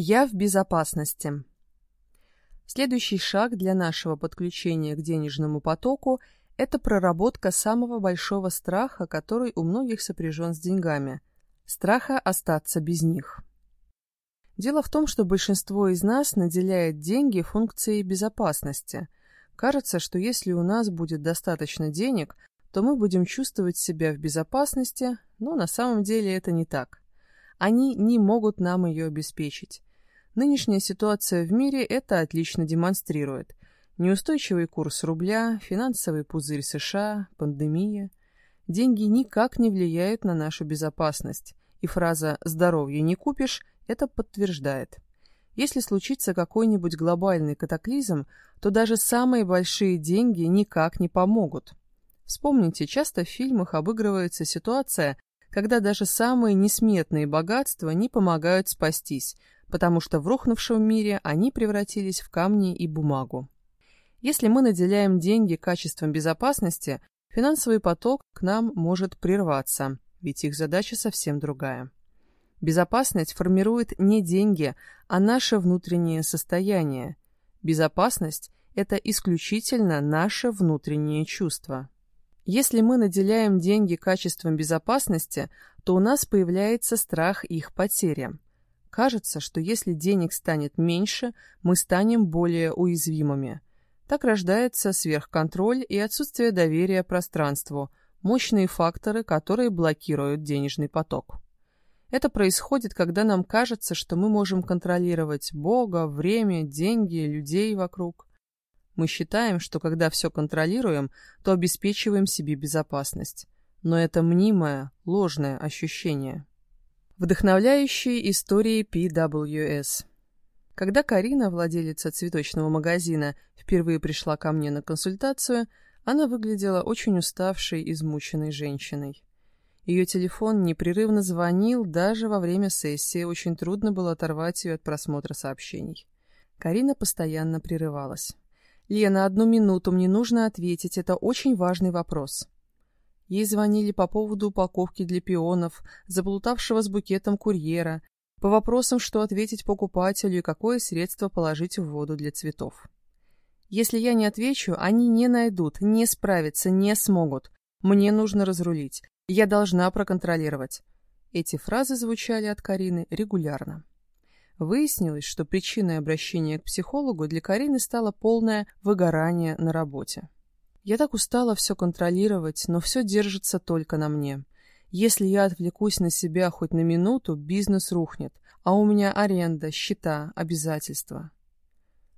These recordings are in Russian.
Я в безопасности. Следующий шаг для нашего подключения к денежному потоку – это проработка самого большого страха, который у многих сопряжен с деньгами – страха остаться без них. Дело в том, что большинство из нас наделяет деньги функцией безопасности. Кажется, что если у нас будет достаточно денег, то мы будем чувствовать себя в безопасности, но на самом деле это не так. Они не могут нам ее обеспечить. Нынешняя ситуация в мире это отлично демонстрирует. Неустойчивый курс рубля, финансовый пузырь США, пандемия. Деньги никак не влияют на нашу безопасность, и фраза «здоровье не купишь» это подтверждает. Если случится какой-нибудь глобальный катаклизм, то даже самые большие деньги никак не помогут. Вспомните, часто в фильмах обыгрывается ситуация, когда даже самые несметные богатства не помогают спастись, потому что в рухнувшем мире они превратились в камни и бумагу. Если мы наделяем деньги качеством безопасности, финансовый поток к нам может прерваться, ведь их задача совсем другая. Безопасность формирует не деньги, а наше внутреннее состояние. Безопасность – это исключительно наше внутреннее чувство. Если мы наделяем деньги качеством безопасности, то у нас появляется страх их потери. Кажется, что если денег станет меньше, мы станем более уязвимыми. Так рождается сверхконтроль и отсутствие доверия пространству, мощные факторы, которые блокируют денежный поток. Это происходит, когда нам кажется, что мы можем контролировать Бога, время, деньги, людей вокруг. Мы считаем, что когда все контролируем, то обеспечиваем себе безопасность. Но это мнимое, ложное ощущение. Вдохновляющие истории PWS Когда Карина, владелица цветочного магазина, впервые пришла ко мне на консультацию, она выглядела очень уставшей, измученной женщиной. Ее телефон непрерывно звонил, даже во время сессии очень трудно было оторвать ее от просмотра сообщений. Карина постоянно прерывалась. «Лена, одну минуту, мне нужно ответить, это очень важный вопрос». Ей звонили по поводу упаковки для пионов, заплутавшего с букетом курьера, по вопросам, что ответить покупателю и какое средство положить в воду для цветов. Если я не отвечу, они не найдут, не справятся, не смогут. Мне нужно разрулить. Я должна проконтролировать. Эти фразы звучали от Карины регулярно. Выяснилось, что причиной обращения к психологу для Карины стало полное выгорание на работе. Я так устала все контролировать, но все держится только на мне. Если я отвлекусь на себя хоть на минуту, бизнес рухнет, а у меня аренда, счета, обязательства.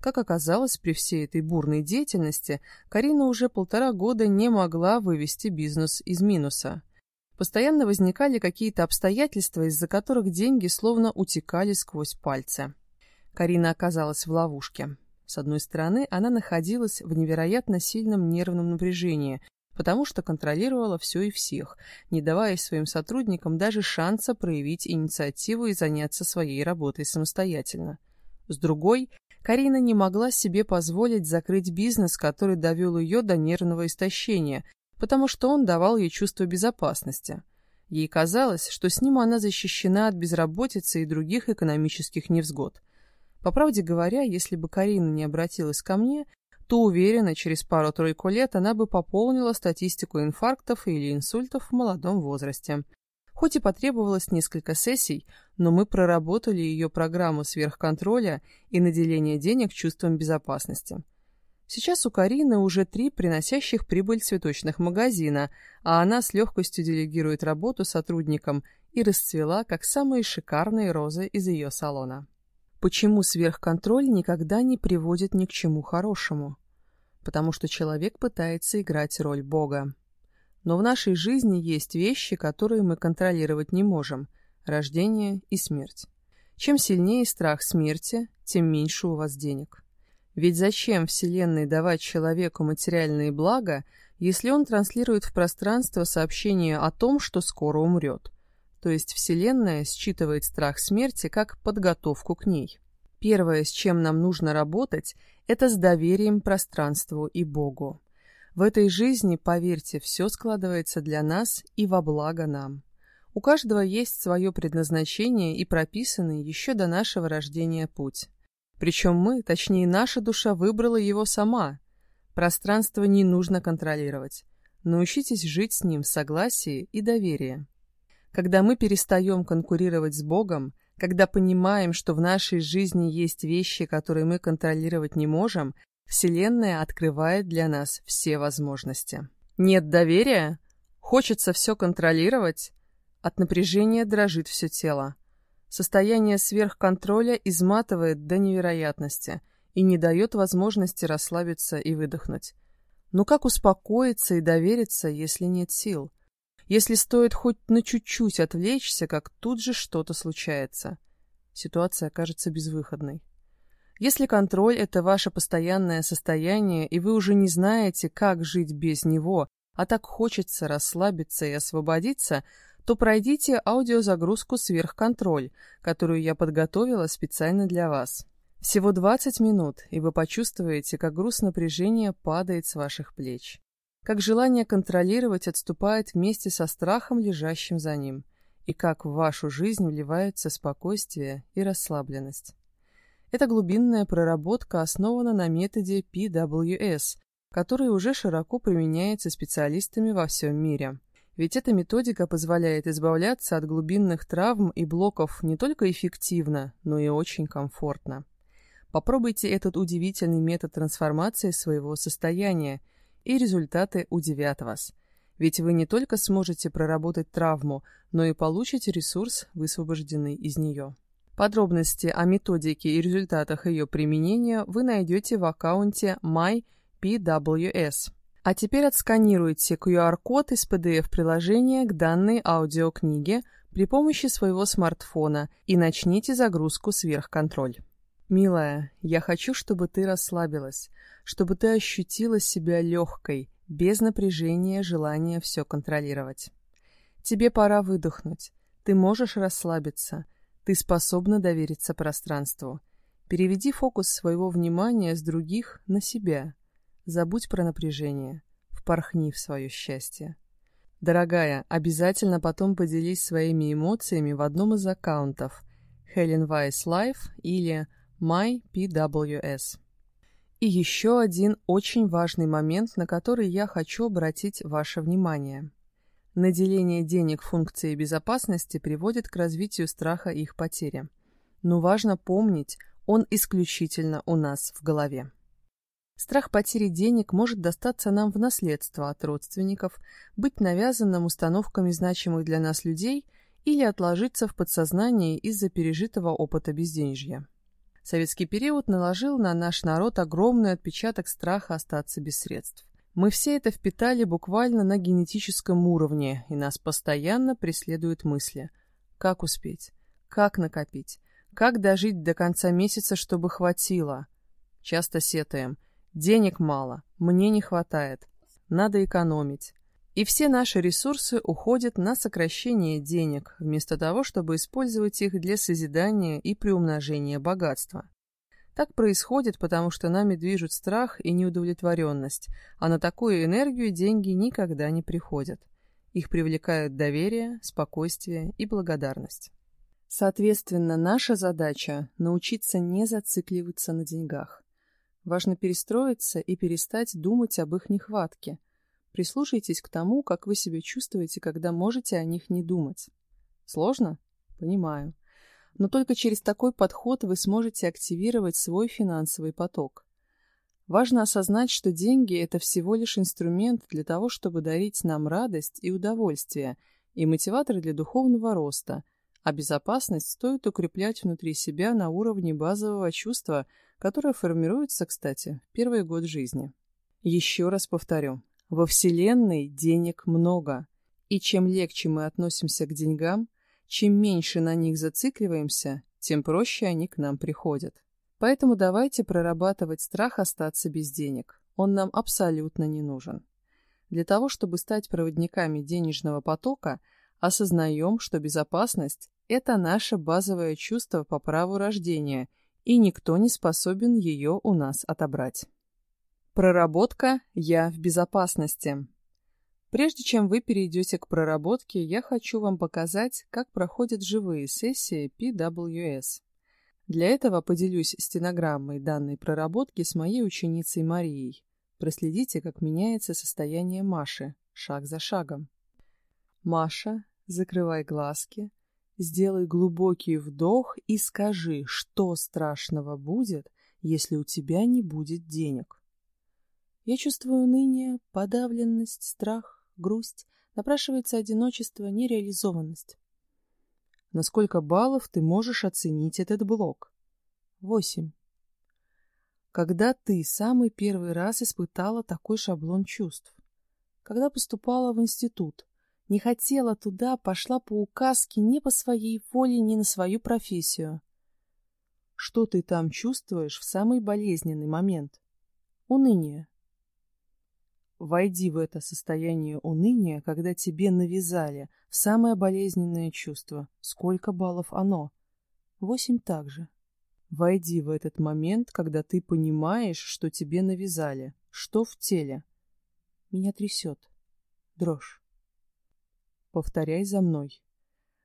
Как оказалось, при всей этой бурной деятельности Карина уже полтора года не могла вывести бизнес из минуса – Постоянно возникали какие-то обстоятельства, из-за которых деньги словно утекали сквозь пальцы. Карина оказалась в ловушке. С одной стороны, она находилась в невероятно сильном нервном напряжении, потому что контролировала все и всех, не давая своим сотрудникам даже шанса проявить инициативу и заняться своей работой самостоятельно. С другой, Карина не могла себе позволить закрыть бизнес, который довел ее до нервного истощения, потому что он давал ей чувство безопасности. Ей казалось, что с ним она защищена от безработицы и других экономических невзгод. По правде говоря, если бы Карина не обратилась ко мне, то уверена, через пару-тройку лет она бы пополнила статистику инфарктов или инсультов в молодом возрасте. Хоть и потребовалось несколько сессий, но мы проработали ее программу сверхконтроля и наделения денег чувством безопасности. Сейчас у Карины уже три приносящих прибыль цветочных магазина, а она с легкостью делегирует работу сотрудникам и расцвела, как самые шикарные розы из ее салона. Почему сверхконтроль никогда не приводит ни к чему хорошему? Потому что человек пытается играть роль Бога. Но в нашей жизни есть вещи, которые мы контролировать не можем – рождение и смерть. Чем сильнее страх смерти, тем меньше у вас денег. Ведь зачем Вселенной давать человеку материальные блага, если он транслирует в пространство сообщение о том, что скоро умрет? То есть Вселенная считывает страх смерти как подготовку к ней. Первое, с чем нам нужно работать, это с доверием пространству и Богу. В этой жизни, поверьте, все складывается для нас и во благо нам. У каждого есть свое предназначение и прописанный еще до нашего рождения путь. Причем мы, точнее наша душа, выбрала его сама. Пространство не нужно контролировать. Научитесь жить с ним в согласии и доверии. Когда мы перестаем конкурировать с Богом, когда понимаем, что в нашей жизни есть вещи, которые мы контролировать не можем, Вселенная открывает для нас все возможности. Нет доверия? Хочется все контролировать? От напряжения дрожит все тело. Состояние сверхконтроля изматывает до невероятности и не дает возможности расслабиться и выдохнуть. Но как успокоиться и довериться, если нет сил? Если стоит хоть на чуть-чуть отвлечься, как тут же что-то случается. Ситуация кажется безвыходной. Если контроль — это ваше постоянное состояние, и вы уже не знаете, как жить без него, а так хочется расслабиться и освободиться, то пройдите аудиозагрузку «Сверхконтроль», которую я подготовила специально для вас. Всего 20 минут, и вы почувствуете, как груз напряжения падает с ваших плеч. Как желание контролировать отступает вместе со страхом, лежащим за ним. И как в вашу жизнь вливается спокойствие и расслабленность. Эта глубинная проработка основана на методе PWS, который уже широко применяется специалистами во всем мире. Ведь эта методика позволяет избавляться от глубинных травм и блоков не только эффективно, но и очень комфортно. Попробуйте этот удивительный метод трансформации своего состояния, и результаты удивят вас. Ведь вы не только сможете проработать травму, но и получите ресурс, высвобожденный из нее. Подробности о методике и результатах ее применения вы найдете в аккаунте MyPWS. А теперь отсканируйте QR-код из PDF-приложения к данной аудиокниге при помощи своего смартфона и начните загрузку сверхконтроль. Милая, я хочу, чтобы ты расслабилась, чтобы ты ощутила себя легкой, без напряжения желания все контролировать. Тебе пора выдохнуть. Ты можешь расслабиться. Ты способна довериться пространству. Переведи фокус своего внимания с других на себя. Забудь про напряжение. Впорхни в свое счастье. Дорогая, обязательно потом поделись своими эмоциями в одном из аккаунтов Helen Weiss Life или MyPWS. И еще один очень важный момент, на который я хочу обратить ваше внимание – Наделение денег функцией безопасности приводит к развитию страха их потери. Но важно помнить, он исключительно у нас в голове. Страх потери денег может достаться нам в наследство от родственников, быть навязанным установками значимых для нас людей или отложиться в подсознании из-за пережитого опыта безденежья. Советский период наложил на наш народ огромный отпечаток страха остаться без средств. Мы все это впитали буквально на генетическом уровне, и нас постоянно преследуют мысли. Как успеть? Как накопить? Как дожить до конца месяца, чтобы хватило? Часто сетаем. Денег мало, мне не хватает. Надо экономить. И все наши ресурсы уходят на сокращение денег, вместо того, чтобы использовать их для созидания и приумножения богатства. Так происходит, потому что нами движут страх и неудовлетворенность, а на такую энергию деньги никогда не приходят. Их привлекают доверие, спокойствие и благодарность. Соответственно, наша задача – научиться не зацикливаться на деньгах. Важно перестроиться и перестать думать об их нехватке. Прислушайтесь к тому, как вы себя чувствуете, когда можете о них не думать. Сложно? Понимаю но только через такой подход вы сможете активировать свой финансовый поток. Важно осознать, что деньги – это всего лишь инструмент для того, чтобы дарить нам радость и удовольствие, и мотиватор для духовного роста, а безопасность стоит укреплять внутри себя на уровне базового чувства, которое формируется, кстати, в первый год жизни. Еще раз повторю, во Вселенной денег много, и чем легче мы относимся к деньгам, чем меньше на них зацикливаемся, тем проще они к нам приходят. Поэтому давайте прорабатывать страх остаться без денег. Он нам абсолютно не нужен. Для того, чтобы стать проводниками денежного потока, осознаем, что безопасность – это наше базовое чувство по праву рождения, и никто не способен ее у нас отобрать. Проработка «Я в безопасности». Прежде чем вы перейдете к проработке, я хочу вам показать, как проходят живые сессии PWS. Для этого поделюсь стенограммой данной проработки с моей ученицей Марией. Проследите, как меняется состояние Маши, шаг за шагом. Маша, закрывай глазки, сделай глубокий вдох и скажи, что страшного будет, если у тебя не будет денег. Я чувствую уныние, подавленность, страх, грусть, напрашивается одиночество, нереализованность. На сколько баллов ты можешь оценить этот блок? Восемь. Когда ты самый первый раз испытала такой шаблон чувств? Когда поступала в институт? Не хотела туда, пошла по указке не по своей воле, не на свою профессию. Что ты там чувствуешь в самый болезненный момент? Уныние. Войди в это состояние уныния, когда тебе навязали в самое болезненное чувство. Сколько баллов оно? Восемь также. Войди в этот момент, когда ты понимаешь, что тебе навязали. Что в теле? Меня трясет. Дрожь. Повторяй за мной.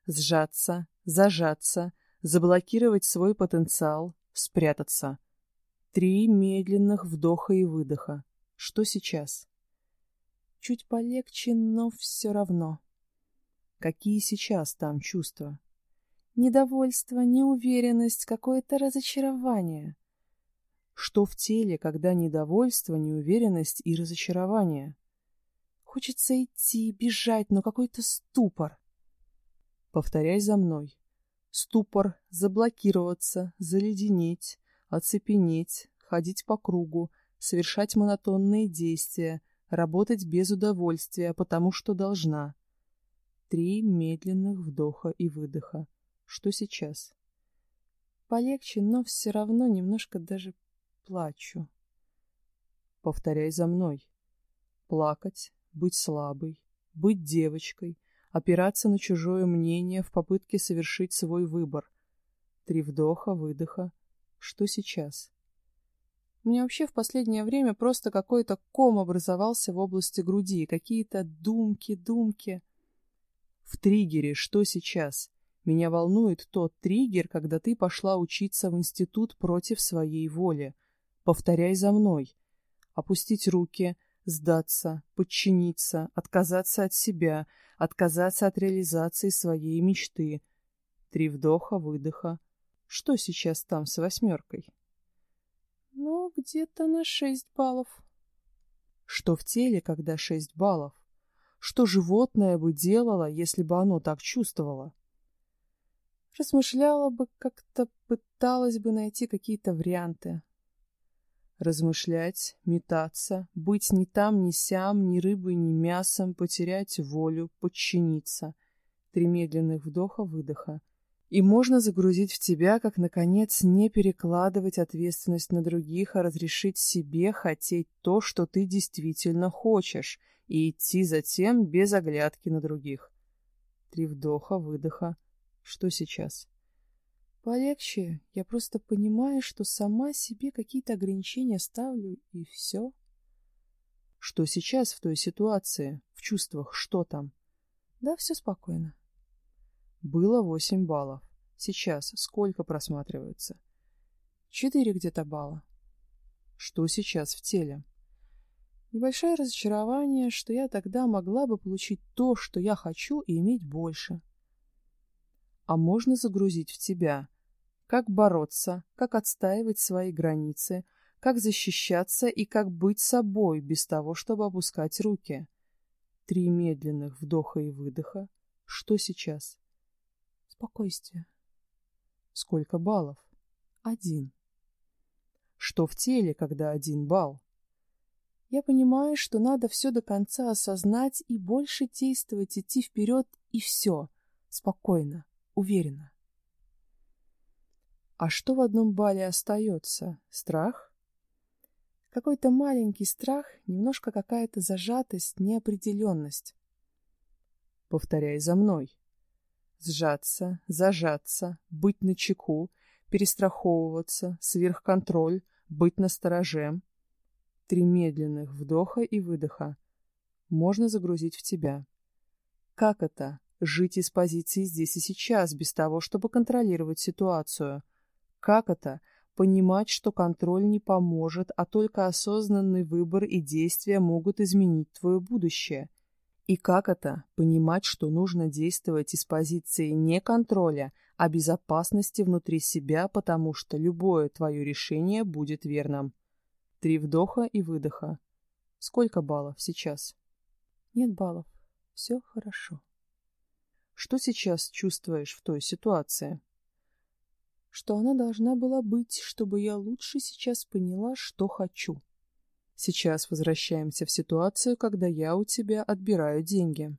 Сжаться, зажаться, заблокировать свой потенциал, спрятаться. Три медленных вдоха и выдоха. Что сейчас? Чуть полегче, но все равно. Какие сейчас там чувства? Недовольство, неуверенность, какое-то разочарование. Что в теле, когда недовольство, неуверенность и разочарование? Хочется идти, бежать, но какой-то ступор. Повторяй за мной. Ступор, заблокироваться, заледенеть, оцепенеть, ходить по кругу, совершать монотонные действия, работать без удовольствия, потому что должна. Три медленных вдоха и выдоха. Что сейчас? Полегче, но все равно немножко даже плачу. Повторяй за мной. Плакать, быть слабой, быть девочкой, опираться на чужое мнение в попытке совершить свой выбор. Три вдоха, выдоха. Что сейчас? У меня вообще в последнее время просто какой-то ком образовался в области груди, какие-то думки, думки. В триггере что сейчас? Меня волнует тот триггер, когда ты пошла учиться в институт против своей воли. Повторяй за мной. Опустить руки, сдаться, подчиниться, отказаться от себя, отказаться от реализации своей мечты. Три вдоха-выдоха. Что сейчас там с восьмеркой? Ну, где-то на шесть баллов. Что в теле, когда шесть баллов? Что животное бы делало, если бы оно так чувствовало? Размышляла бы, как-то пыталась бы найти какие-то варианты. Размышлять, метаться, быть ни там, ни сям, ни рыбой, ни мясом, потерять волю, подчиниться. Три медленных вдоха-выдоха. И можно загрузить в тебя, как, наконец, не перекладывать ответственность на других, а разрешить себе хотеть то, что ты действительно хочешь, и идти затем без оглядки на других. Три вдоха, выдоха. Что сейчас? Полегче. Я просто понимаю, что сама себе какие-то ограничения ставлю, и все. Что сейчас в той ситуации? В чувствах? Что там? Да, все спокойно. Было восемь баллов. Сейчас сколько просматривается? Четыре где-то балла. Что сейчас в теле? Небольшое разочарование, что я тогда могла бы получить то, что я хочу, и иметь больше. А можно загрузить в тебя. Как бороться, как отстаивать свои границы, как защищаться и как быть собой без того, чтобы опускать руки. Три медленных вдоха и выдоха. Что сейчас? Спокойствие. Сколько баллов? Один. Что в теле, когда один балл? Я понимаю, что надо все до конца осознать и больше действовать, идти вперед, и все. Спокойно, уверенно. А что в одном бале остается? Страх? Какой-то маленький страх, немножко какая-то зажатость, неопределенность. Повторяй за мной сжаться, зажаться, быть начеку, перестраховываться, сверхконтроль, быть настороже. Три медленных вдоха и выдоха. можно загрузить в тебя. Как это — жить из позиции здесь и сейчас, без того, чтобы контролировать ситуацию? Как это — понимать, что контроль не поможет, а только осознанный выбор и действия могут изменить твое будущее? И как это — понимать, что нужно действовать из позиции не контроля, а безопасности внутри себя, потому что любое твое решение будет верным? Три вдоха и выдоха. Сколько баллов сейчас? Нет баллов. Все хорошо. Что сейчас чувствуешь в той ситуации? Что она должна была быть, чтобы я лучше сейчас поняла, что хочу. Сейчас возвращаемся в ситуацию, когда я у тебя отбираю деньги.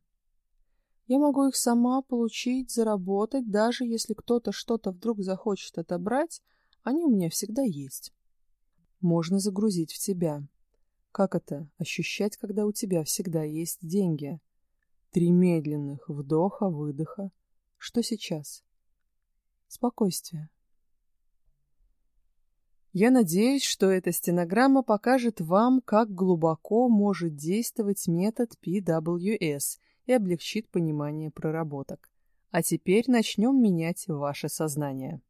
Я могу их сама получить, заработать, даже если кто-то что-то вдруг захочет отобрать, они у меня всегда есть. Можно загрузить в тебя. Как это — ощущать, когда у тебя всегда есть деньги? Три медленных вдоха-выдоха. Что сейчас? Спокойствие. Я надеюсь, что эта стенограмма покажет вам, как глубоко может действовать метод PWS и облегчит понимание проработок. А теперь начнем менять ваше сознание.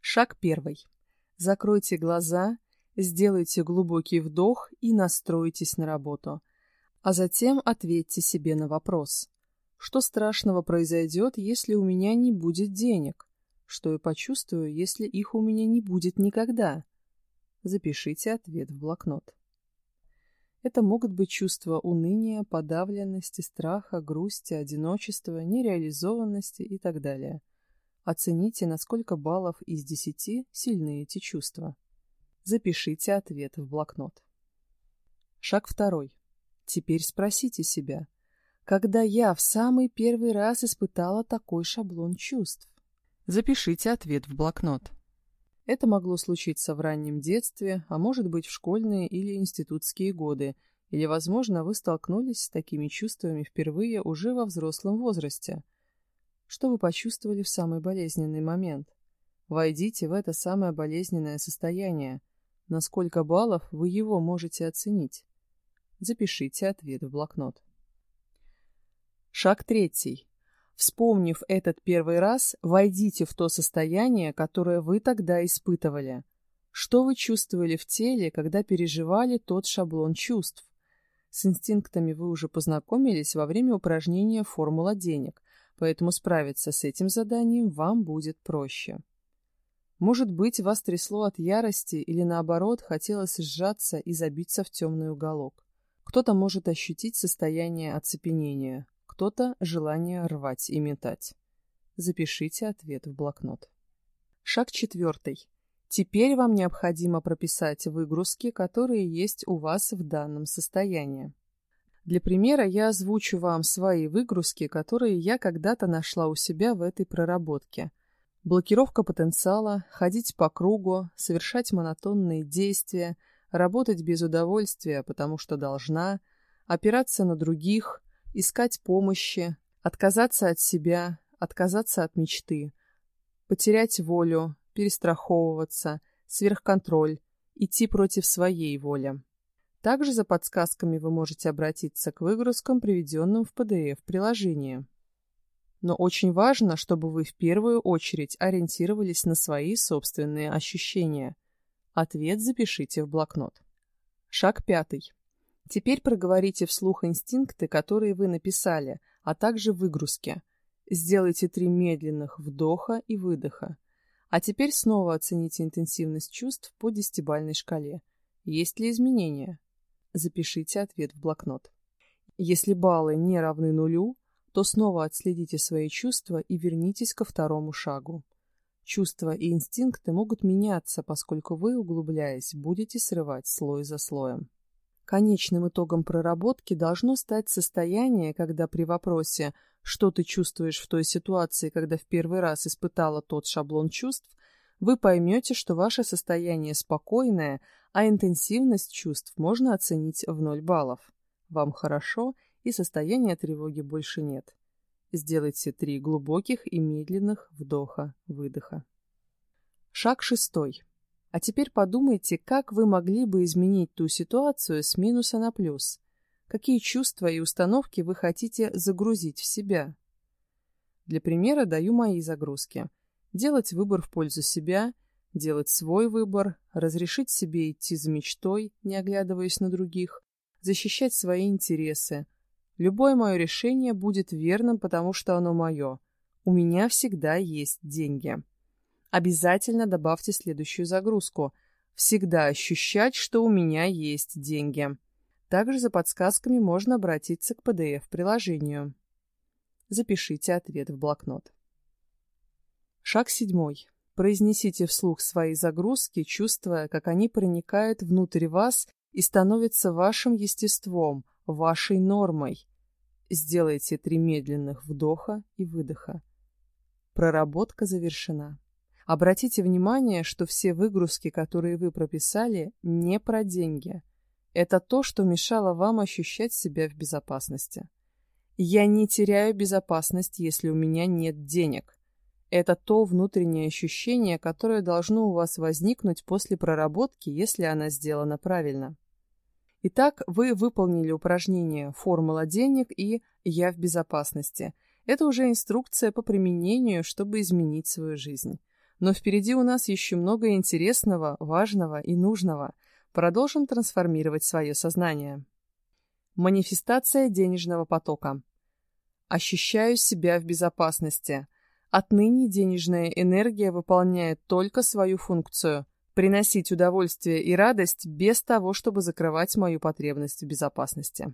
Шаг первый. Закройте глаза, сделайте глубокий вдох и настройтесь на работу. А затем ответьте себе на вопрос. Что страшного произойдет, если у меня не будет денег? Что я почувствую, если их у меня не будет никогда? Запишите ответ в блокнот. Это могут быть чувства уныния, подавленности, страха, грусти, одиночества, нереализованности и так далее. Оцените, на сколько баллов из 10 сильны эти чувства. Запишите ответ в блокнот. Шаг второй. Теперь спросите себя, когда я в самый первый раз испытала такой шаблон чувств? Запишите ответ в блокнот. Это могло случиться в раннем детстве, а может быть в школьные или институтские годы, или, возможно, вы столкнулись с такими чувствами впервые уже во взрослом возрасте. Что вы почувствовали в самый болезненный момент? Войдите в это самое болезненное состояние. На сколько баллов вы его можете оценить? Запишите ответ в блокнот. Шаг третий. Вспомнив этот первый раз, войдите в то состояние, которое вы тогда испытывали. Что вы чувствовали в теле, когда переживали тот шаблон чувств? С инстинктами вы уже познакомились во время упражнения «Формула денег», поэтому справиться с этим заданием вам будет проще. Может быть, вас трясло от ярости или, наоборот, хотелось сжаться и забиться в темный уголок. Кто-то может ощутить состояние оцепенения, кто-то — желание рвать и метать. Запишите ответ в блокнот. Шаг четвертый. Теперь вам необходимо прописать выгрузки, которые есть у вас в данном состоянии. Для примера я озвучу вам свои выгрузки, которые я когда-то нашла у себя в этой проработке. Блокировка потенциала, ходить по кругу, совершать монотонные действия, работать без удовольствия, потому что должна, опираться на других, искать помощи, отказаться от себя, отказаться от мечты, потерять волю, перестраховываться, сверхконтроль, идти против своей воли. Также за подсказками вы можете обратиться к выгрузкам, приведенным в PDF-приложении. Но очень важно, чтобы вы в первую очередь ориентировались на свои собственные ощущения. Ответ запишите в блокнот. Шаг пятый. Теперь проговорите вслух инстинкты, которые вы написали, а также выгрузки. Сделайте три медленных вдоха и выдоха. А теперь снова оцените интенсивность чувств по десятибальной шкале. Есть ли изменения? Запишите ответ в блокнот. Если баллы не равны нулю, то снова отследите свои чувства и вернитесь ко второму шагу. Чувства и инстинкты могут меняться, поскольку вы, углубляясь, будете срывать слой за слоем. Конечным итогом проработки должно стать состояние, когда при вопросе «что ты чувствуешь в той ситуации, когда в первый раз испытала тот шаблон чувств», вы поймете, что ваше состояние спокойное, а интенсивность чувств можно оценить в 0 баллов. Вам хорошо, и состояния тревоги больше нет. Сделайте три глубоких и медленных вдоха-выдоха. Шаг шестой. А теперь подумайте, как вы могли бы изменить ту ситуацию с минуса на плюс. какие чувства и установки вы хотите загрузить в себя. Для примера даю мои загрузки. Делать выбор в пользу себя, делать свой выбор, разрешить себе идти за мечтой, не оглядываясь на других, защищать свои интересы. Любое мое решение будет верным, потому что оно мое. У меня всегда есть деньги. Обязательно добавьте следующую загрузку. Всегда ощущать, что у меня есть деньги. Также за подсказками можно обратиться к PDF-приложению. Запишите ответ в блокнот. Шаг седьмой. Произнесите вслух свои загрузки, чувствуя, как они проникают внутрь вас и становятся вашим естеством, вашей нормой. Сделайте три медленных вдоха и выдоха. Проработка завершена. Обратите внимание, что все выгрузки, которые вы прописали, не про деньги. Это то, что мешало вам ощущать себя в безопасности. Я не теряю безопасность, если у меня нет денег. Это то внутреннее ощущение, которое должно у вас возникнуть после проработки, если она сделана правильно. Итак, вы выполнили упражнение «Формула денег» и «Я в безопасности». Это уже инструкция по применению, чтобы изменить свою жизнь. Но впереди у нас еще много интересного, важного и нужного. Продолжим трансформировать свое сознание. Манифестация денежного потока. Ощущаю себя в безопасности. Отныне денежная энергия выполняет только свою функцию – приносить удовольствие и радость без того, чтобы закрывать мою потребность в безопасности.